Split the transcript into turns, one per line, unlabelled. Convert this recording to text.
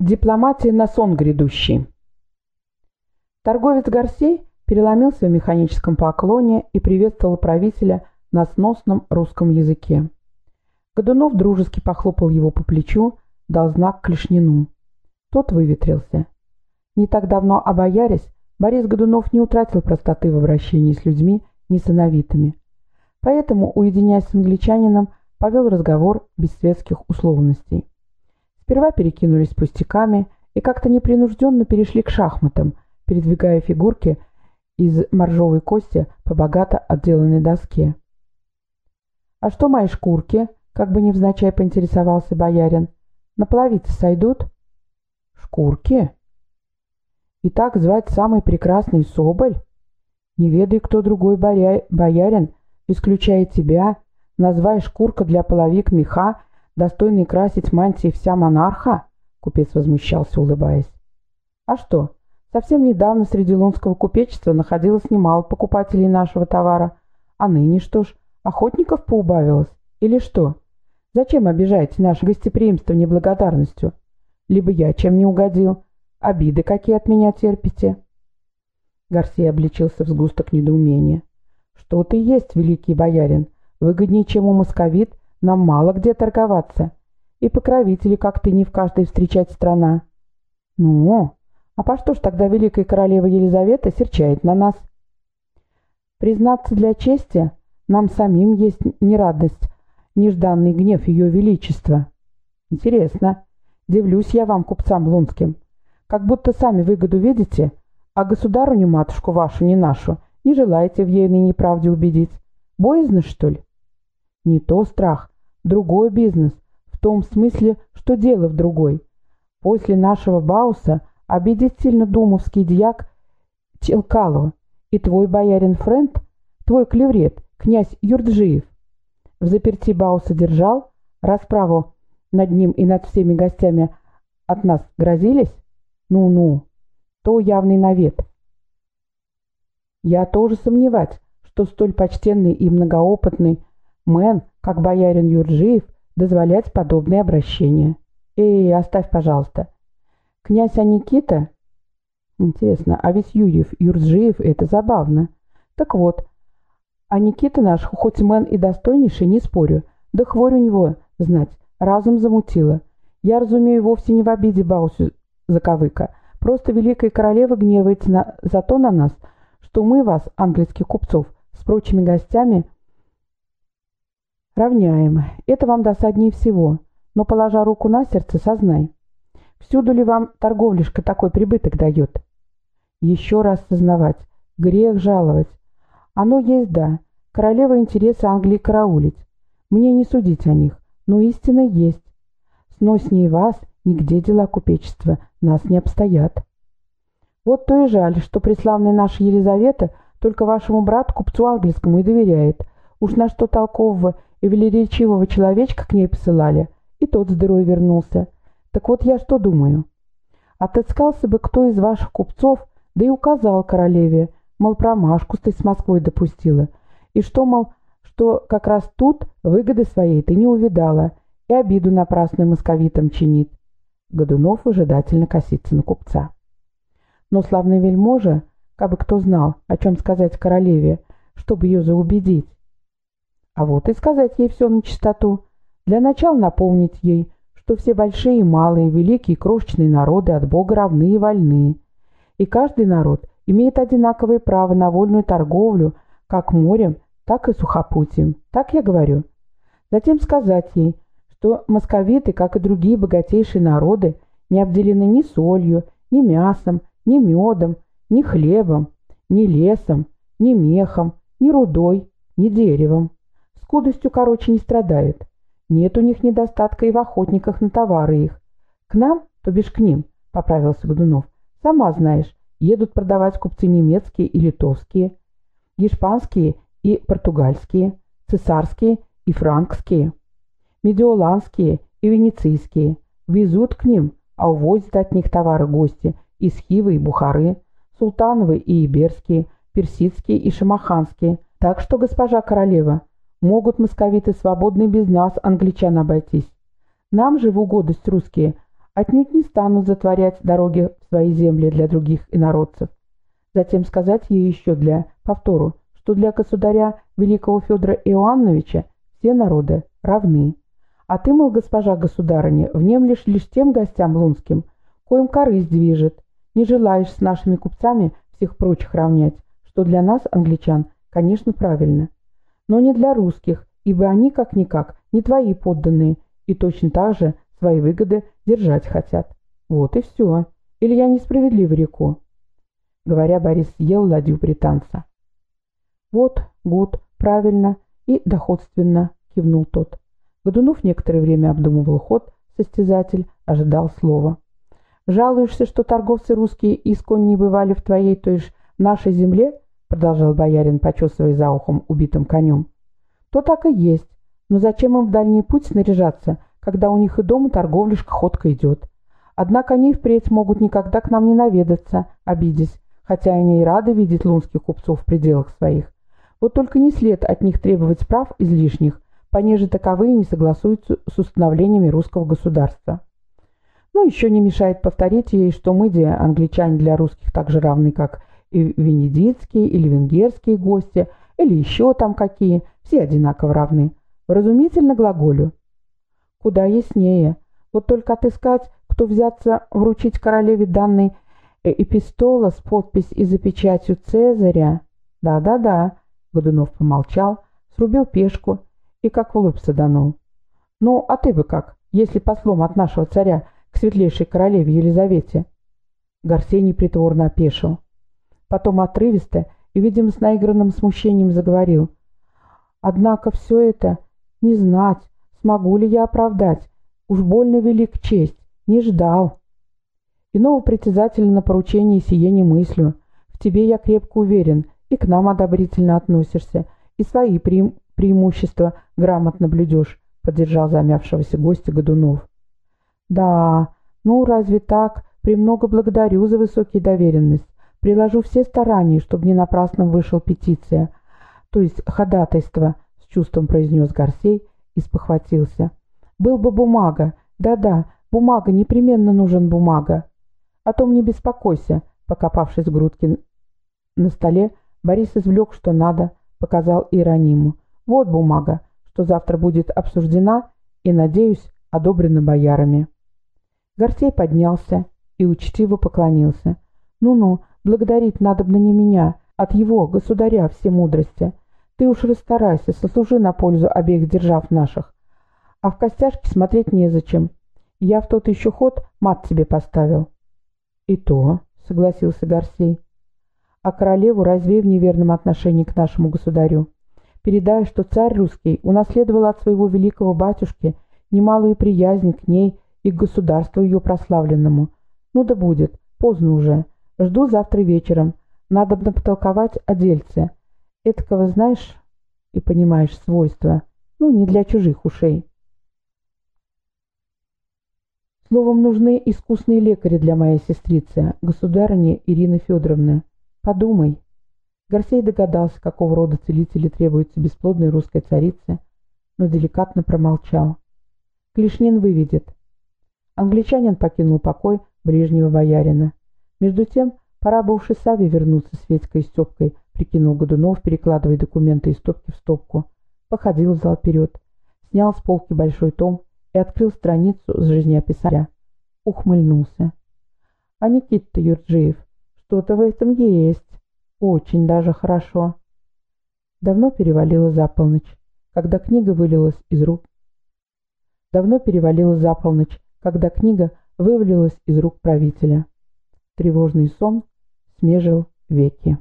Дипломатия на сон грядущий. Торговец Гарсей переломился в механическом поклоне и приветствовал правителя на сносном русском языке. Годунов дружески похлопал его по плечу, дал знак Клешнину. Тот выветрился. Не так давно обоярясь, Борис Годунов не утратил простоты в обращении с людьми несыновитыми. Поэтому, уединяясь с англичанином, повел разговор без светских условностей. Сперва перекинулись пустяками и как-то непринужденно перешли к шахматам, передвигая фигурки из моржовой кости по богато отделанной доске. «А что мои шкурки?» — как бы невзначай поинтересовался боярин. «На половице сойдут?» «Шкурки?» «И так звать самый прекрасный соболь?» «Не ведай, кто другой боя... боярин, исключая тебя, назвай шкурка для половик меха достойный красить мантии вся монарха?» Купец возмущался, улыбаясь. «А что? Совсем недавно среди лунского купечества находилось немало покупателей нашего товара. А ныне что ж, охотников поубавилось? Или что? Зачем обижаете наше гостеприимство неблагодарностью? Либо я чем не угодил? Обиды какие от меня терпите?» Гарсия обличился в сгусток недоумения. «Что ты есть, великий боярин? Выгоднее, чем у московит, нам мало где торговаться. И покровители, как ты, не в каждой встречать страна. Ну, а по что ж тогда великая королева Елизавета серчает на нас? Признаться для чести, нам самим есть нерадость, нежданный гнев ее величества. Интересно. Дивлюсь я вам, купцам лунским. Как будто сами выгоду видите, а государыню матушку вашу, не нашу, не желаете в ейной неправде убедить. Боязно, что ли? Не то страх, другой бизнес, в том смысле, что дело в другой. После нашего Бауса обидит сильно думовский дьяк Челкало и твой боярин Френд, твой клеврет, князь Юрджиев. В заперти Бауса держал, расправу над ним и над всеми гостями от нас грозились? Ну-ну, то явный навет. Я тоже сомневаюсь, что столь почтенный и многоопытный Мэн, как боярин Юрджиев, дозволять подобные обращения. Эй, оставь, пожалуйста. Князь Аникита... Интересно, а ведь Юрьев, Юрджиев — это забавно. Так вот, а Никита наш, хоть мэн и достойнейший, не спорю, да хворь у него, знать, разум замутила. Я разумею вовсе не в обиде Баусу заковыка. Просто великая королева гневается на, за то на нас, что мы вас, английских купцов, с прочими гостями, равняем. Это вам досаднее всего. Но, положа руку на сердце, сознай. Всюду ли вам торговляшка такой прибыток дает? Еще раз сознавать. Грех жаловать. Оно есть, да. Королева интереса Англии караулить. Мне не судить о них, но истина есть. Сноснее вас нигде дела купечества нас не обстоят. Вот то и жаль, что преславная наша Елизавета только вашему брату, купцу английскому, и доверяет. Уж на что толкового и велеречивого человечка к ней посылали, и тот здоровый вернулся. Так вот я что думаю. Отыскался бы кто из ваших купцов, да и указал королеве, мол, промашку ты с Москвой допустила, и что, мол, что как раз тут выгоды своей ты не увидала и обиду напрасную московитам чинит. Годунов выжидательно косится на купца. Но славный вельможа, как бы кто знал, о чем сказать королеве, чтобы ее заубедить, а вот и сказать ей все на чистоту. Для начала напомнить ей, что все большие и малые, великие и крошечные народы от Бога равны и вольны. И каждый народ имеет одинаковое право на вольную торговлю, как морем, так и сухопутием. Так я говорю. Затем сказать ей, что московиты, как и другие богатейшие народы, не обделены ни солью, ни мясом, ни медом, ни хлебом, ни лесом, ни мехом, ни рудой, ни деревом. Скудостью, короче, не страдают. Нет у них недостатка и в охотниках на товары их. К нам, то бишь к ним, — поправился Годунов. Сама знаешь, едут продавать купцы немецкие и литовские, испанские и португальские, цесарские и франкские, медиоланские и венецийские. Везут к ним, а увозят от них товары гости из Хивы и Бухары, султановы и иберские, персидские и шамаханские. Так что, госпожа королева, Могут московиты свободно без нас, англичан, обойтись. Нам же в угодность русские отнюдь не станут затворять дороги в свои земли для других инородцев. Затем сказать ей еще для повтору, что для государя великого Федора Иоанновича все народы равны. А ты, мол, госпожа государыня, внемлешь лишь тем гостям лунским, коим корысть движет, не желаешь с нашими купцами всех прочих равнять, что для нас, англичан, конечно, правильно. Но не для русских, ибо они, как-никак, не твои подданные, и точно так же свои выгоды держать хотят. Вот и все. Или я несправедливо реку?» Говоря, Борис съел ладью британца. «Вот, гуд, правильно и доходственно», — кивнул тот. Годунов некоторое время обдумывал ход, состязатель ожидал слова. «Жалуешься, что торговцы русские исконь не бывали в твоей, то есть нашей земле?» — продолжал боярин, почесывая за ухом убитым конем. «То так и есть. Но зачем им в дальний путь снаряжаться, когда у них и дома торговляшка ходка идет? Однако они впредь могут никогда к нам не наведаться, обидясь, хотя они и рады видеть лунских купцов в пределах своих. Вот только не след от них требовать прав излишних, понеже таковые не согласуются с установлениями русского государства. Ну, еще не мешает повторить ей, что мы, где англичане для русских так же равны, как и венедицкие или венгерские гости, или еще там какие, все одинаково равны. Вразумительно глаголю. Куда яснее. Вот только отыскать, кто взяться вручить королеве данный э, эпистола с подпись и за печатью Цезаря. Да-да-да, Годунов помолчал, срубил пешку и как в лоб. «Ну, а ты бы как, если послом от нашего царя к светлейшей королеве Елизавете?» Гарсений притворно опешил. Потом отрывисто и, видимо, с наигранным смущением заговорил. «Однако все это не знать, смогу ли я оправдать. Уж больно велик честь, не ждал». Иного притязателя на поручение сие не мыслю. В тебе я крепко уверен, и к нам одобрительно относишься, и свои преим преимущества грамотно блюдешь», — поддержал замявшегося гостя Годунов. «Да, ну разве так? Премного благодарю за высокую доверенность. Приложу все старания, чтобы не напрасно вышел петиция, то есть ходатайство», — с чувством произнес Гарсей и спохватился. «Был бы бумага. Да-да, бумага, непременно нужен бумага. О том не беспокойся», — покопавшись в грудке на столе, Борис извлек, что надо, показал Иерониму. Вот бумага, что завтра будет обсуждена и, надеюсь, одобрена боярами. Горсей поднялся и учтиво поклонился. «Ну-ну, благодарить надо бы не меня, от его, государя, все мудрости. Ты уж расстарайся, сослужи на пользу обеих держав наших. А в костяшке смотреть незачем. Я в тот еще ход мат тебе поставил». «И то», — согласился Горсей. «А королеву развей в неверном отношении к нашему государю передай, что царь русский унаследовал от своего великого батюшки немалую приязнь к ней и к государству ее прославленному. Ну да будет, поздно уже. Жду завтра вечером. Надо бы потолковать о дельце. Этакого знаешь и понимаешь свойства. Ну, не для чужих ушей. Словом, нужны искусные лекари для моей сестрицы, государыни Ирины Федоровны. Подумай. Гарсей догадался, какого рода целители требуются бесплодной русской царице, но деликатно промолчал. Клишнин выведет. Англичанин покинул покой ближнего боярина. Между тем, пора бы уж и Саве вернуться с Ветькой и Степкой, прикинул Годунов, перекладывая документы из стопки в стопку. Походил в зал вперед, снял с полки большой том и открыл страницу с жизнеописания. Ухмыльнулся. А Никита Юрджиев, что-то в этом есть. Очень даже хорошо. Давно перевалило за полночь, когда книга вылилась из рук. Давно перевалило за полночь, когда книга вывалилась из рук правителя. Тревожный сон смежил веки.